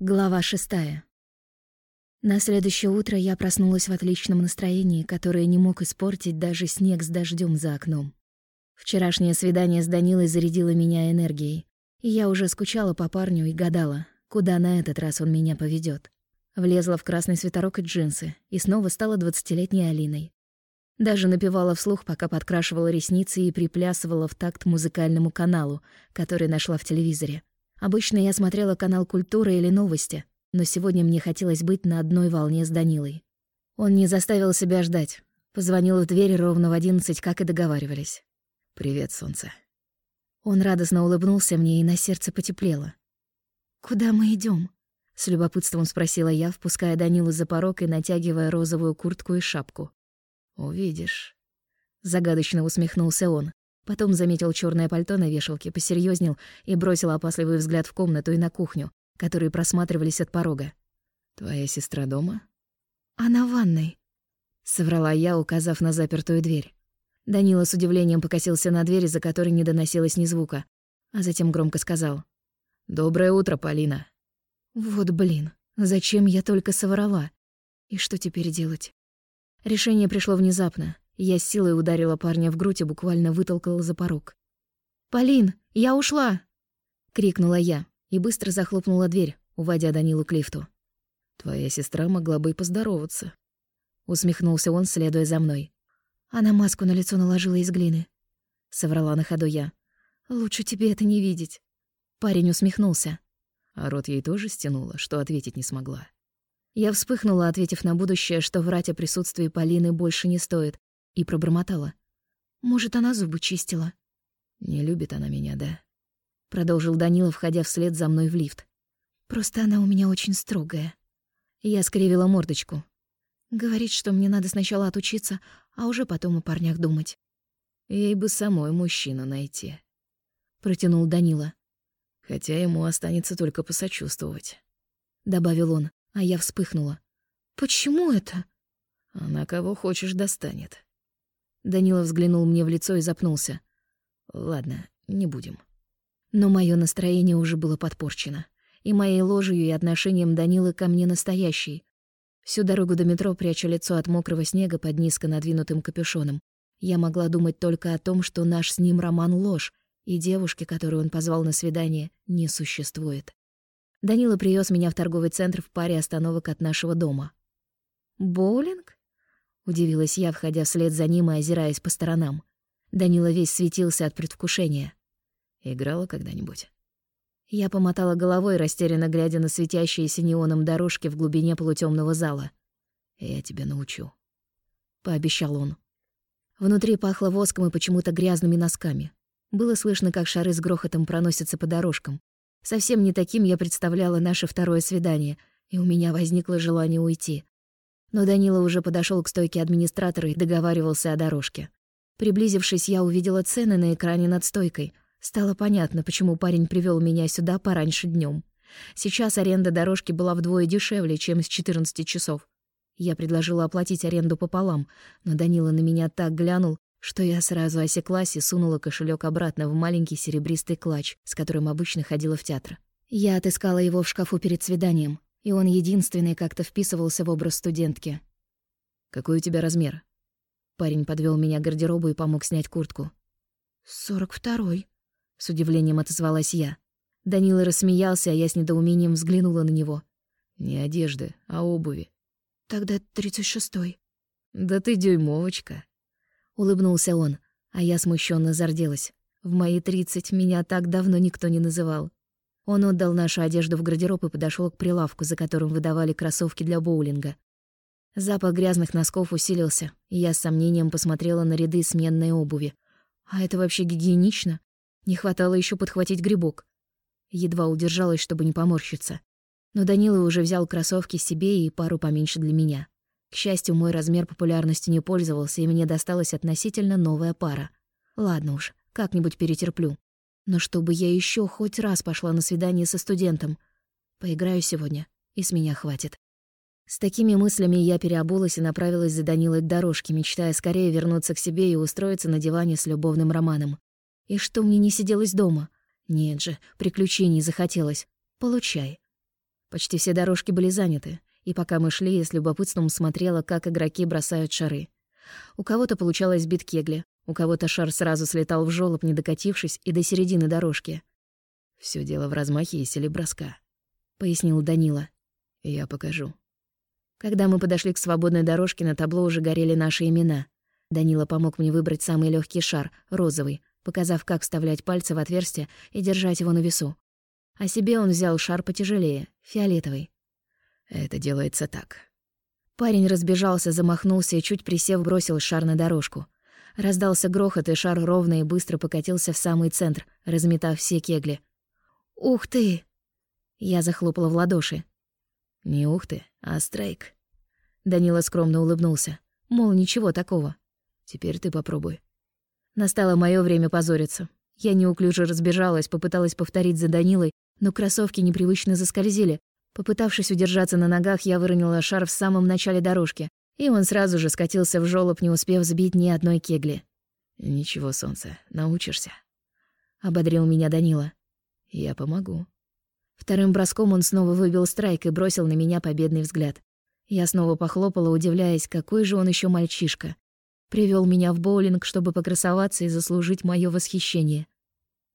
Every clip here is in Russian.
Глава шестая. На следующее утро я проснулась в отличном настроении, которое не мог испортить даже снег с дождем за окном. Вчерашнее свидание с Данилой зарядило меня энергией, и я уже скучала по парню и гадала, куда на этот раз он меня поведет. Влезла в красный свитерок и джинсы, и снова стала двадцатилетней Алиной. Даже напевала вслух, пока подкрашивала ресницы и приплясывала в такт музыкальному каналу, который нашла в телевизоре. Обычно я смотрела канал «Культура» или «Новости», но сегодня мне хотелось быть на одной волне с Данилой. Он не заставил себя ждать. Позвонил в дверь ровно в одиннадцать, как и договаривались. «Привет, солнце». Он радостно улыбнулся мне, и на сердце потеплело. «Куда мы идем? с любопытством спросила я, впуская Данилу за порог и натягивая розовую куртку и шапку. «Увидишь». Загадочно усмехнулся он. Потом заметил черное пальто на вешалке, посерьезнел и бросил опасливый взгляд в комнату и на кухню, которые просматривались от порога. «Твоя сестра дома?» «Она в ванной», — соврала я, указав на запертую дверь. Данила с удивлением покосился на дверь, за которой не доносилось ни звука, а затем громко сказал. «Доброе утро, Полина». Вот блин, зачем я только соврала? И что теперь делать? Решение пришло внезапно, я силой ударила парня в грудь и буквально вытолкала за порог. «Полин, я ушла!» — крикнула я и быстро захлопнула дверь, уводя Данилу к лифту. «Твоя сестра могла бы и поздороваться», — усмехнулся он, следуя за мной. Она маску на лицо наложила из глины. Соврала на ходу я. «Лучше тебе это не видеть». Парень усмехнулся. А рот ей тоже стянула, что ответить не смогла. Я вспыхнула, ответив на будущее, что врать о присутствии Полины больше не стоит, и пробормотала. «Может, она зубы чистила?» «Не любит она меня, да?» Продолжил Данила, входя вслед за мной в лифт. «Просто она у меня очень строгая». Я скривила мордочку. Говорит, что мне надо сначала отучиться, а уже потом о парнях думать. Ей бы самой мужчину найти. Протянул Данила. Хотя ему останется только посочувствовать. Добавил он, а я вспыхнула. «Почему это?» «Она кого хочешь достанет». Данила взглянул мне в лицо и запнулся. «Ладно, не будем». Но мое настроение уже было подпорчено. И моей ложью, и отношением Данилы ко мне настоящей. Всю дорогу до метро, пряча лицо от мокрого снега под низко надвинутым капюшоном, я могла думать только о том, что наш с ним роман — ложь, и девушки, которую он позвал на свидание, не существует. Данила привез меня в торговый центр в паре остановок от нашего дома. «Боулинг?» Удивилась я, входя вслед за ним и озираясь по сторонам. Данила весь светился от предвкушения. «Играла когда-нибудь?» Я помотала головой, растерянно глядя на светящиеся неоном дорожки в глубине полутемного зала. «Я тебя научу», — пообещал он. Внутри пахло воском и почему-то грязными носками. Было слышно, как шары с грохотом проносятся по дорожкам. Совсем не таким я представляла наше второе свидание, и у меня возникло желание уйти. Но Данила уже подошел к стойке администратора и договаривался о дорожке. Приблизившись, я увидела цены на экране над стойкой. Стало понятно, почему парень привел меня сюда пораньше днем. Сейчас аренда дорожки была вдвое дешевле, чем с 14 часов. Я предложила оплатить аренду пополам, но Данила на меня так глянул, что я сразу осеклась и сунула кошелек обратно в маленький серебристый клатч, с которым обычно ходила в театр. Я отыскала его в шкафу перед свиданием и он единственный как-то вписывался в образ студентки. «Какой у тебя размер?» Парень подвел меня к гардеробу и помог снять куртку. «Сорок второй», — с удивлением отозвалась я. Данила рассмеялся, а я с недоумением взглянула на него. «Не одежды, а обуви». «Тогда тридцать шестой». «Да ты дюймовочка», — улыбнулся он, а я смущенно зарделась. В мои тридцать меня так давно никто не называл. Он отдал нашу одежду в гардероб и подошел к прилавку, за которым выдавали кроссовки для боулинга. Запах грязных носков усилился, и я с сомнением посмотрела на ряды сменной обуви. А это вообще гигиенично? Не хватало еще подхватить грибок. Едва удержалась, чтобы не поморщиться. Но Данила уже взял кроссовки себе и пару поменьше для меня. К счастью, мой размер популярностью не пользовался, и мне досталась относительно новая пара. Ладно уж, как-нибудь перетерплю. Но чтобы я еще хоть раз пошла на свидание со студентом. Поиграю сегодня, и с меня хватит. С такими мыслями я переобулась и направилась за Данилой к дорожке, мечтая скорее вернуться к себе и устроиться на диване с любовным романом. И что мне не сиделось дома? Нет же, приключений захотелось. Получай. Почти все дорожки были заняты, и пока мы шли, я с любопытством смотрела, как игроки бросают шары. У кого-то получалось бить кегли, у кого-то шар сразу слетал в жёлоб, не докатившись и до середины дорожки. Все дело в размахе и силе броска», — пояснил Данила. «Я покажу». Когда мы подошли к свободной дорожке, на табло уже горели наши имена. Данила помог мне выбрать самый легкий шар, розовый, показав, как вставлять пальцы в отверстие и держать его на весу. А себе он взял шар потяжелее, фиолетовый. Это делается так. Парень разбежался, замахнулся и, чуть присев, бросил шар на дорожку. Раздался грохот, и шар ровно и быстро покатился в самый центр, разметав все кегли. «Ух ты!» Я захлопала в ладоши. «Не ух ты, а страйк». Данила скромно улыбнулся. Мол, ничего такого. «Теперь ты попробуй». Настало мое время позориться. Я неуклюже разбежалась, попыталась повторить за Данилой, но кроссовки непривычно заскользили. Попытавшись удержаться на ногах, я выронила шар в самом начале дорожки, и он сразу же скатился в жёлоб, не успев сбить ни одной кегли. «Ничего, солнце, научишься», — ободрил меня Данила. «Я помогу». Вторым броском он снова выбил страйк и бросил на меня победный взгляд. Я снова похлопала, удивляясь, какой же он еще мальчишка. Привел меня в боулинг, чтобы покрасоваться и заслужить мое восхищение.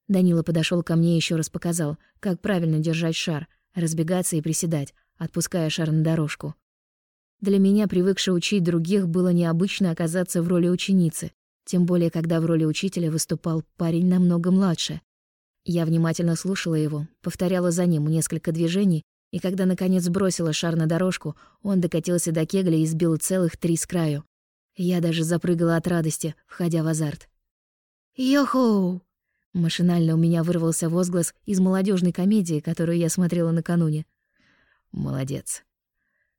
Данила подошел ко мне и еще раз показал, как правильно держать шар, разбегаться и приседать, отпуская шар на дорожку. Для меня, привыкшей учить других, было необычно оказаться в роли ученицы, тем более когда в роли учителя выступал парень намного младше, я внимательно слушала его, повторяла за ним несколько движений, и когда, наконец, бросила шар на дорожку, он докатился до кегля и сбил целых три с краю. Я даже запрыгала от радости, входя в азарт. «Йохоу!» Машинально у меня вырвался возглас из молодежной комедии, которую я смотрела накануне. «Молодец».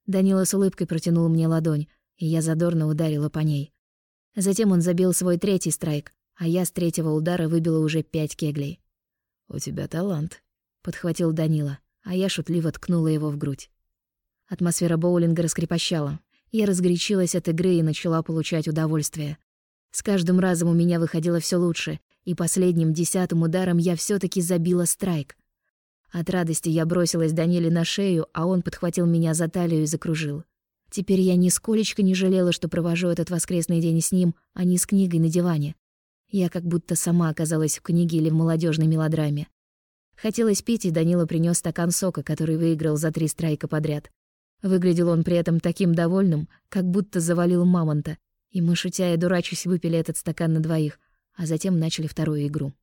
Данила с улыбкой протянул мне ладонь, и я задорно ударила по ней. Затем он забил свой третий страйк, а я с третьего удара выбила уже пять кеглей. «У тебя талант», — подхватил Данила, а я шутливо ткнула его в грудь. Атмосфера боулинга раскрепощала. Я разгорячилась от игры и начала получать удовольствие. С каждым разом у меня выходило все лучше, и последним десятым ударом я все таки забила страйк. От радости я бросилась Даниле на шею, а он подхватил меня за талию и закружил. Теперь я нисколечко не жалела, что провожу этот воскресный день с ним, а не с книгой на диване. Я как будто сама оказалась в книге или в молодежной мелодраме. Хотелось пить, и Данила принес стакан сока, который выиграл за три страйка подряд. Выглядел он при этом таким довольным, как будто завалил мамонта, и мы, шутя и дурачась, выпили этот стакан на двоих, а затем начали вторую игру.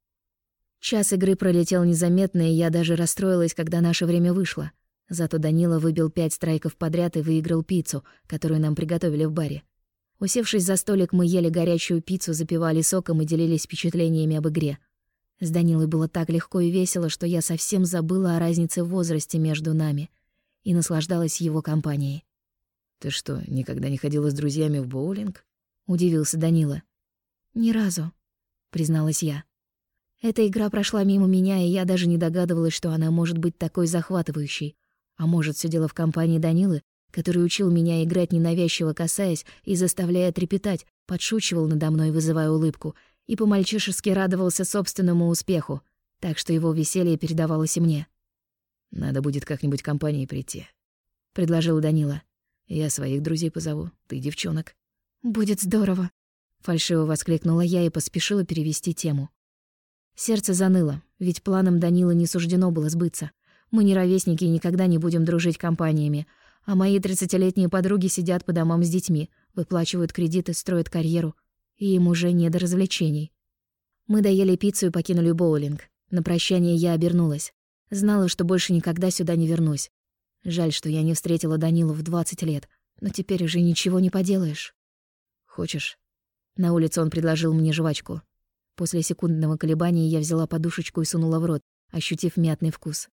Час игры пролетел незаметно, и я даже расстроилась, когда наше время вышло. Зато Данила выбил пять страйков подряд и выиграл пиццу, которую нам приготовили в баре. Усевшись за столик, мы ели горячую пиццу, запивали соком и делились впечатлениями об игре. С Данилой было так легко и весело, что я совсем забыла о разнице в возрасте между нами и наслаждалась его компанией. «Ты что, никогда не ходила с друзьями в боулинг?» — удивился Данила. «Ни разу», — призналась я. Эта игра прошла мимо меня, и я даже не догадывалась, что она может быть такой захватывающей. А может, все дело в компании Данилы, который учил меня играть ненавязчиво касаясь и заставляя трепетать, подшучивал надо мной, вызывая улыбку, и по-мальчишески радовался собственному успеху, так что его веселье передавалось и мне. «Надо будет как-нибудь компании прийти», — предложил Данила. «Я своих друзей позову, ты девчонок». «Будет здорово», — фальшиво воскликнула я и поспешила перевести тему. Сердце заныло, ведь планам Данила не суждено было сбыться. Мы не ровесники и никогда не будем дружить компаниями, а мои тридцатилетние подруги сидят по домам с детьми, выплачивают кредиты, строят карьеру, и им уже не до развлечений. Мы доели пиццу и покинули боулинг. На прощание я обернулась. Знала, что больше никогда сюда не вернусь. Жаль, что я не встретила Данилу в 20 лет, но теперь уже ничего не поделаешь. «Хочешь?» На улице он предложил мне жвачку. После секундного колебания я взяла подушечку и сунула в рот, ощутив мятный вкус.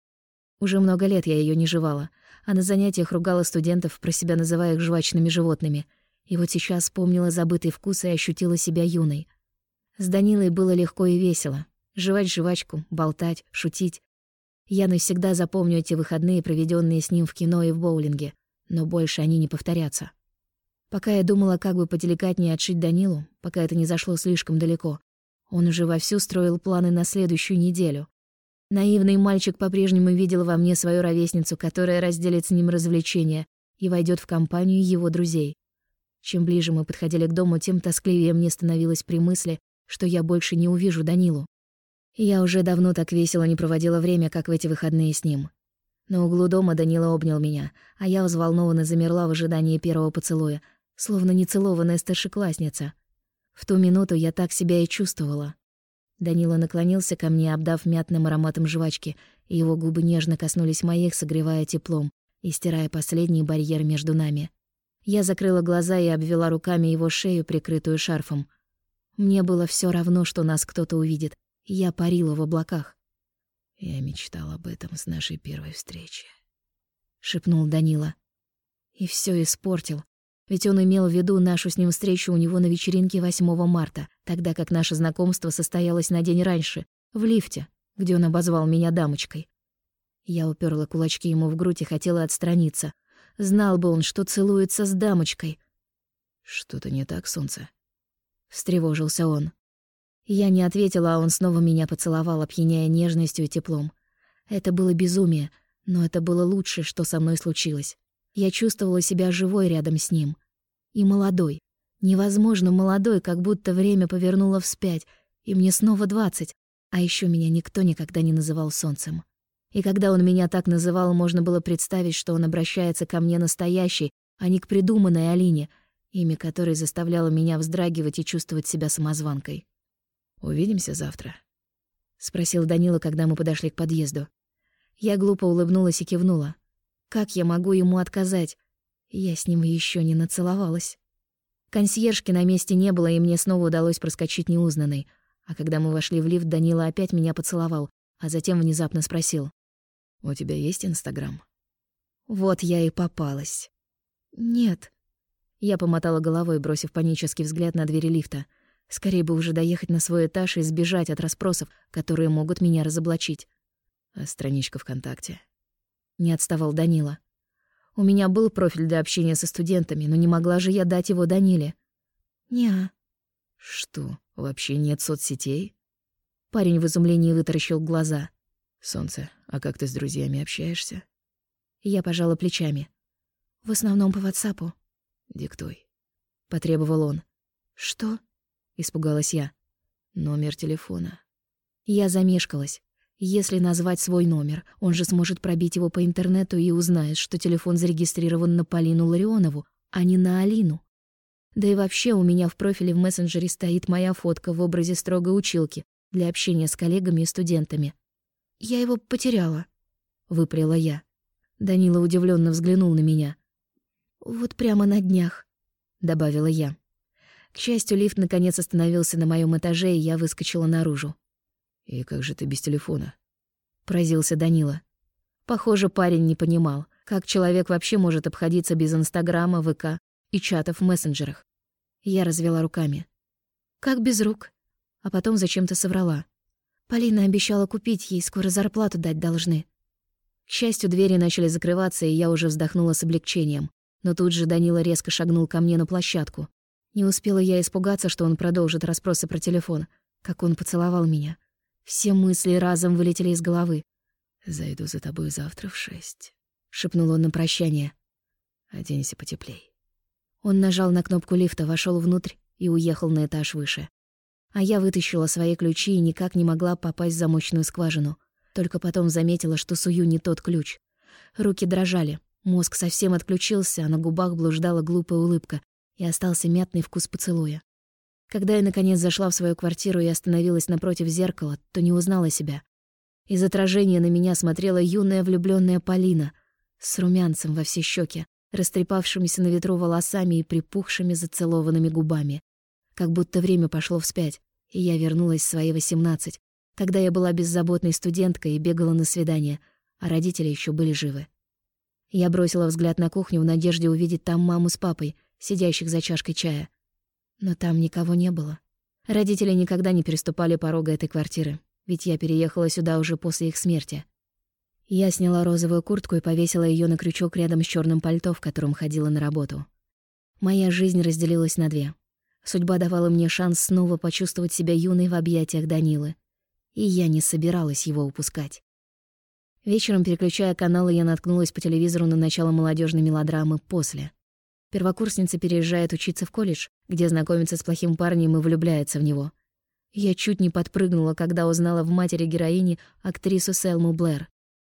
Уже много лет я ее не жевала, а на занятиях ругала студентов, про себя называя их жвачными животными. И вот сейчас вспомнила забытый вкус и ощутила себя юной. С Данилой было легко и весело. Жевать жвачку, болтать, шутить. Я навсегда запомню эти выходные, проведенные с ним в кино и в боулинге, но больше они не повторятся. Пока я думала, как бы поделикатнее отшить Данилу, пока это не зашло слишком далеко, он уже вовсю строил планы на следующую неделю. Наивный мальчик по-прежнему видел во мне свою ровесницу, которая разделит с ним развлечения и войдет в компанию его друзей. Чем ближе мы подходили к дому, тем тоскливее мне становилось при мысли, что я больше не увижу Данилу. Я уже давно так весело не проводила время, как в эти выходные с ним. На углу дома Данила обнял меня, а я взволнованно замерла в ожидании первого поцелуя, словно нецелованная старшеклассница. В ту минуту я так себя и чувствовала. Данила наклонился ко мне, обдав мятным ароматом жвачки, и его губы нежно коснулись моих, согревая теплом и стирая последний барьер между нами. Я закрыла глаза и обвела руками его шею, прикрытую шарфом. Мне было все равно, что нас кто-то увидит. Я парила в облаках. «Я мечтал об этом с нашей первой встречи», — шепнул Данила. И все испортил. Ведь он имел в виду нашу с ним встречу у него на вечеринке 8 марта, тогда как наше знакомство состоялось на день раньше, в лифте, где он обозвал меня дамочкой. Я уперла кулачки ему в грудь и хотела отстраниться. Знал бы он, что целуется с дамочкой. «Что-то не так, солнце?» — встревожился он. Я не ответила, а он снова меня поцеловал, опьяняя нежностью и теплом. Это было безумие, но это было лучшее, что со мной случилось. Я чувствовала себя живой рядом с ним. И молодой. Невозможно молодой, как будто время повернуло вспять, и мне снова двадцать. А еще меня никто никогда не называл солнцем. И когда он меня так называл, можно было представить, что он обращается ко мне настоящей, а не к придуманной Алине, имя которой заставляло меня вздрагивать и чувствовать себя самозванкой. «Увидимся завтра?» — спросил Данила, когда мы подошли к подъезду. Я глупо улыбнулась и кивнула. Как я могу ему отказать? Я с ним еще не нацеловалась. Консьержки на месте не было, и мне снова удалось проскочить неузнанной. А когда мы вошли в лифт, Данила опять меня поцеловал, а затем внезапно спросил. «У тебя есть Инстаграм?» Вот я и попалась. «Нет». Я помотала головой, бросив панический взгляд на двери лифта. Скорее бы уже доехать на свой этаж и сбежать от расспросов, которые могут меня разоблачить. А страничка ВКонтакте? Не отставал Данила. У меня был профиль для общения со студентами, но не могла же я дать его Даниле. Неа. Что, вообще нет соцсетей? Парень в изумлении вытаращил глаза. Солнце, а как ты с друзьями общаешься? Я пожала плечами. В основном по ватсапу. Диктуй. Потребовал он. Что? Испугалась я. Номер телефона. Я замешкалась. Если назвать свой номер, он же сможет пробить его по интернету и узнает, что телефон зарегистрирован на Полину Ларионову, а не на Алину. Да и вообще у меня в профиле в мессенджере стоит моя фотка в образе строгой училки для общения с коллегами и студентами. «Я его потеряла», — выпрела я. Данила удивленно взглянул на меня. «Вот прямо на днях», — добавила я. К счастью, лифт наконец остановился на моем этаже, и я выскочила наружу. «И как же ты без телефона?» — поразился Данила. Похоже, парень не понимал, как человек вообще может обходиться без Инстаграма, ВК и чатов в мессенджерах. Я развела руками. «Как без рук?» А потом зачем-то соврала. Полина обещала купить, ей скоро зарплату дать должны. К счастью, двери начали закрываться, и я уже вздохнула с облегчением. Но тут же Данила резко шагнул ко мне на площадку. Не успела я испугаться, что он продолжит расспросы про телефон, как он поцеловал меня. Все мысли разом вылетели из головы. «Зайду за тобой завтра в шесть», — шепнул он на прощание. «Оденься потеплей». Он нажал на кнопку лифта, вошел внутрь и уехал на этаж выше. А я вытащила свои ключи и никак не могла попасть в замочную скважину. Только потом заметила, что сую не тот ключ. Руки дрожали, мозг совсем отключился, а на губах блуждала глупая улыбка, и остался мятный вкус поцелуя. Когда я, наконец, зашла в свою квартиру и остановилась напротив зеркала, то не узнала себя. Из отражения на меня смотрела юная влюбленная Полина с румянцем во все щеки, растрепавшимися на ветру волосами и припухшими зацелованными губами. Как будто время пошло вспять, и я вернулась в свои восемнадцать, когда я была беззаботной студенткой и бегала на свидание, а родители еще были живы. Я бросила взгляд на кухню в надежде увидеть там маму с папой, сидящих за чашкой чая. Но там никого не было. Родители никогда не переступали порога этой квартиры, ведь я переехала сюда уже после их смерти. Я сняла розовую куртку и повесила ее на крючок рядом с черным пальто, в котором ходила на работу. Моя жизнь разделилась на две. Судьба давала мне шанс снова почувствовать себя юной в объятиях Данилы. и я не собиралась его упускать. Вечером, переключая каналы, я наткнулась по телевизору на начало молодежной мелодрамы «После». Первокурсница переезжает учиться в колледж, где знакомится с плохим парнем и влюбляется в него. Я чуть не подпрыгнула, когда узнала в матери героини актрису Селму Блэр.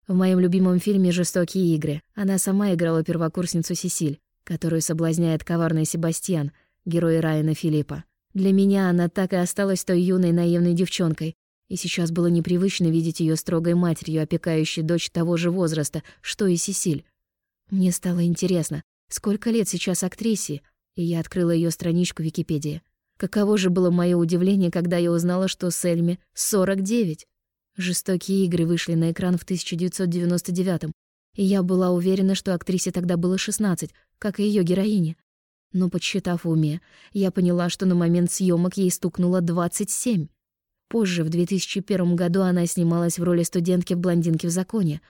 В моем любимом фильме «Жестокие игры» она сама играла первокурсницу Сесиль, которую соблазняет коварный Себастьян, герой Райана Филиппа. Для меня она так и осталась той юной наивной девчонкой, и сейчас было непривычно видеть ее строгой матерью, опекающей дочь того же возраста, что и Сесиль. Мне стало интересно, сколько лет сейчас актрисе, и я открыла ее страничку в Википедии. Каково же было мое удивление, когда я узнала, что Сельме 49. «Жестокие игры» вышли на экран в 1999 и я была уверена, что актрисе тогда было 16, как и ее героине. Но, подсчитав в уме, я поняла, что на момент съемок ей стукнуло 27. Позже, в 2001 году, она снималась в роли студентки в «Блондинке в законе»,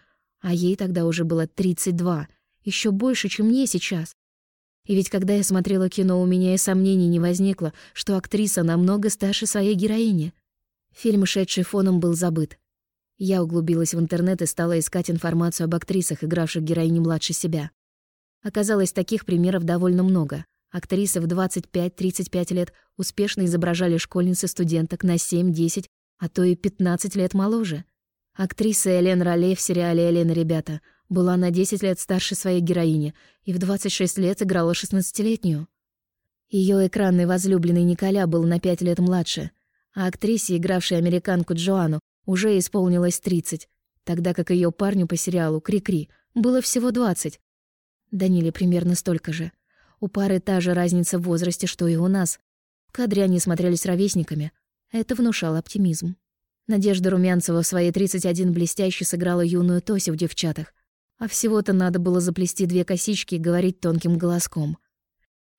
а ей тогда уже было 32, еще больше, чем мне сейчас. И ведь когда я смотрела кино, у меня и сомнений не возникло, что актриса намного старше своей героини. Фильм, шедший фоном, был забыт. Я углубилась в интернет и стала искать информацию об актрисах, игравших героини младше себя. Оказалось, таких примеров довольно много. Актрисы в 25-35 лет успешно изображали школьниц и студенток на 7-10, а то и 15 лет моложе. Актриса Элен Роле в сериале «Элен ребята» была на 10 лет старше своей героини и в 26 лет играла 16-летнюю. Ее экранный возлюбленный Николя был на 5 лет младше, а актрисе, игравшей американку Джоанну, уже исполнилось 30, тогда как ее парню по сериалу «Кри-Кри» было всего 20. Даниле примерно столько же. У пары та же разница в возрасте, что и у нас. В кадре они смотрелись ровесниками. Это внушало оптимизм. Надежда Румянцева в свои 31 блестяще сыграла юную Тосю в «Девчатах», а всего-то надо было заплести две косички и говорить тонким голоском.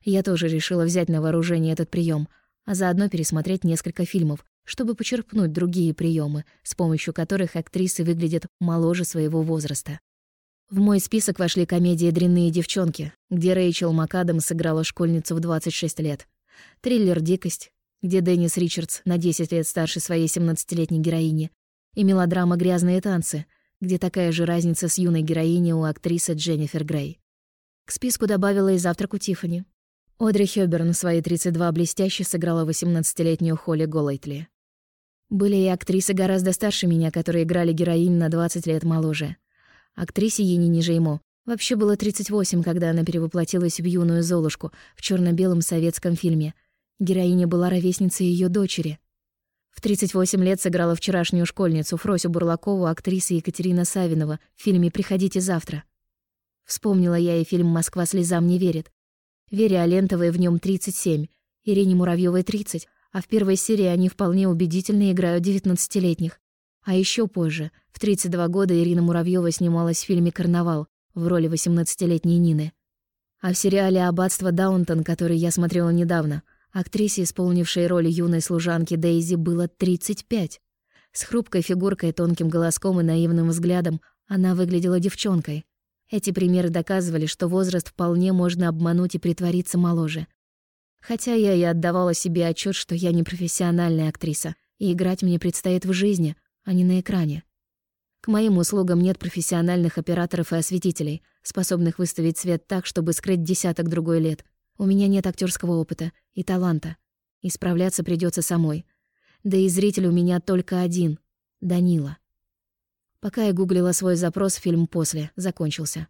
Я тоже решила взять на вооружение этот прием, а заодно пересмотреть несколько фильмов, чтобы почерпнуть другие приемы, с помощью которых актрисы выглядят моложе своего возраста. В мой список вошли комедии «Дрянные девчонки», где Рэйчел МакАдам сыграла школьницу в 26 лет, триллер «Дикость», где Деннис Ричардс на 10 лет старше своей 17-летней героини, и мелодрама «Грязные танцы», где такая же разница с юной героиней у актрисы Дженнифер Грей. К списку добавила и «Завтрак у Тиффани». Одри Хёберн в свои 32 блестяще сыграла 18-летнюю Холли Голлайтли. Были и актрисы гораздо старше меня, которые играли героинь на 20 лет моложе. Актрисе Енине Жеймо вообще было 38, когда она перевоплотилась в юную Золушку в черно белом советском фильме. Героиня была ровесницей ее дочери. В 38 лет сыграла вчерашнюю школьницу Фросю Бурлакову актриса Екатерина Савинова в фильме «Приходите завтра». Вспомнила я и фильм «Москва слезам не верит». Вере Алентовой в нем 37, Ирине Муравьевой 30, а в первой серии они вполне убедительно играют девятнадцатилетних. А еще позже, в 32 года, Ирина Муравьева снималась в фильме «Карнавал» в роли 18-летней Нины. А в сериале «Аббатство Даунтон», который я смотрела недавно, актрисе, исполнившей роль юной служанки Дейзи, было 35. С хрупкой фигуркой, тонким голоском и наивным взглядом она выглядела девчонкой. Эти примеры доказывали, что возраст вполне можно обмануть и притвориться моложе. Хотя я и отдавала себе отчет, что я не профессиональная актриса, и играть мне предстоит в жизни, а не на экране. К моим услугам нет профессиональных операторов и осветителей, способных выставить свет так, чтобы скрыть десяток другой лет. У меня нет актерского опыта и таланта. Исправляться придется самой. Да и зритель у меня только один — Данила. Пока я гуглила свой запрос, фильм «После» закончился.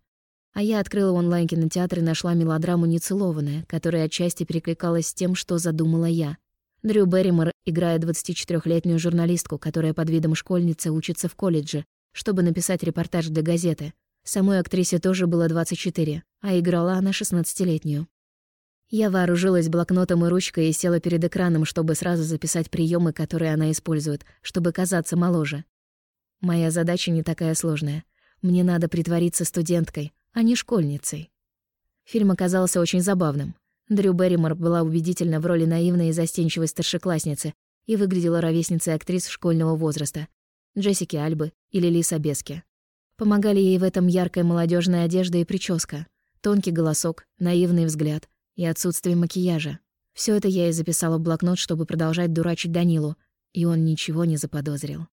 А я открыла онлайн-кинотеатр и нашла мелодраму «Нецелованная», которая отчасти перекликалась с тем, что задумала я. Дрю Берримор играет 24-летнюю журналистку, которая под видом школьницы учится в колледже, чтобы написать репортаж для газеты. Самой актрисе тоже было 24, а играла она 16-летнюю. Я вооружилась блокнотом и ручкой и села перед экраном, чтобы сразу записать приемы, которые она использует, чтобы казаться моложе. Моя задача не такая сложная. Мне надо притвориться студенткой, а не школьницей. Фильм оказался очень забавным. Дрю Берримор была убедительна в роли наивной и застенчивой старшеклассницы и выглядела ровесницей актрис школьного возраста Джессики Альбы или Лиса Бески. Помогали ей в этом яркая молодежная одежда и прическа, тонкий голосок, наивный взгляд и отсутствие макияжа. Все это я и записала в блокнот, чтобы продолжать дурачить Данилу, и он ничего не заподозрил.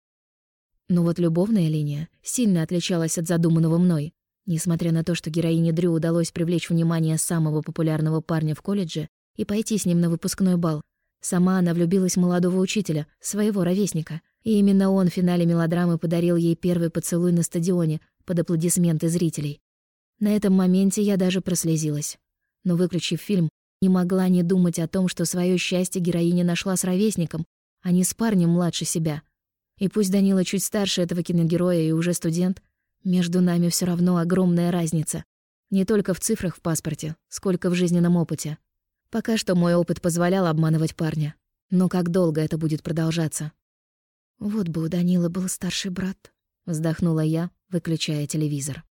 Но вот любовная линия сильно отличалась от задуманного мной. Несмотря на то, что героине Дрю удалось привлечь внимание самого популярного парня в колледже и пойти с ним на выпускной бал, сама она влюбилась в молодого учителя, своего ровесника. И именно он в финале мелодрамы подарил ей первый поцелуй на стадионе под аплодисменты зрителей. На этом моменте я даже прослезилась. Но, выключив фильм, не могла не думать о том, что свое счастье героиня нашла с ровесником, а не с парнем младше себя — и пусть Данила чуть старше этого киногероя и уже студент, между нами все равно огромная разница. Не только в цифрах в паспорте, сколько в жизненном опыте. Пока что мой опыт позволял обманывать парня. Но как долго это будет продолжаться? Вот бы у Данила был старший брат, вздохнула я, выключая телевизор.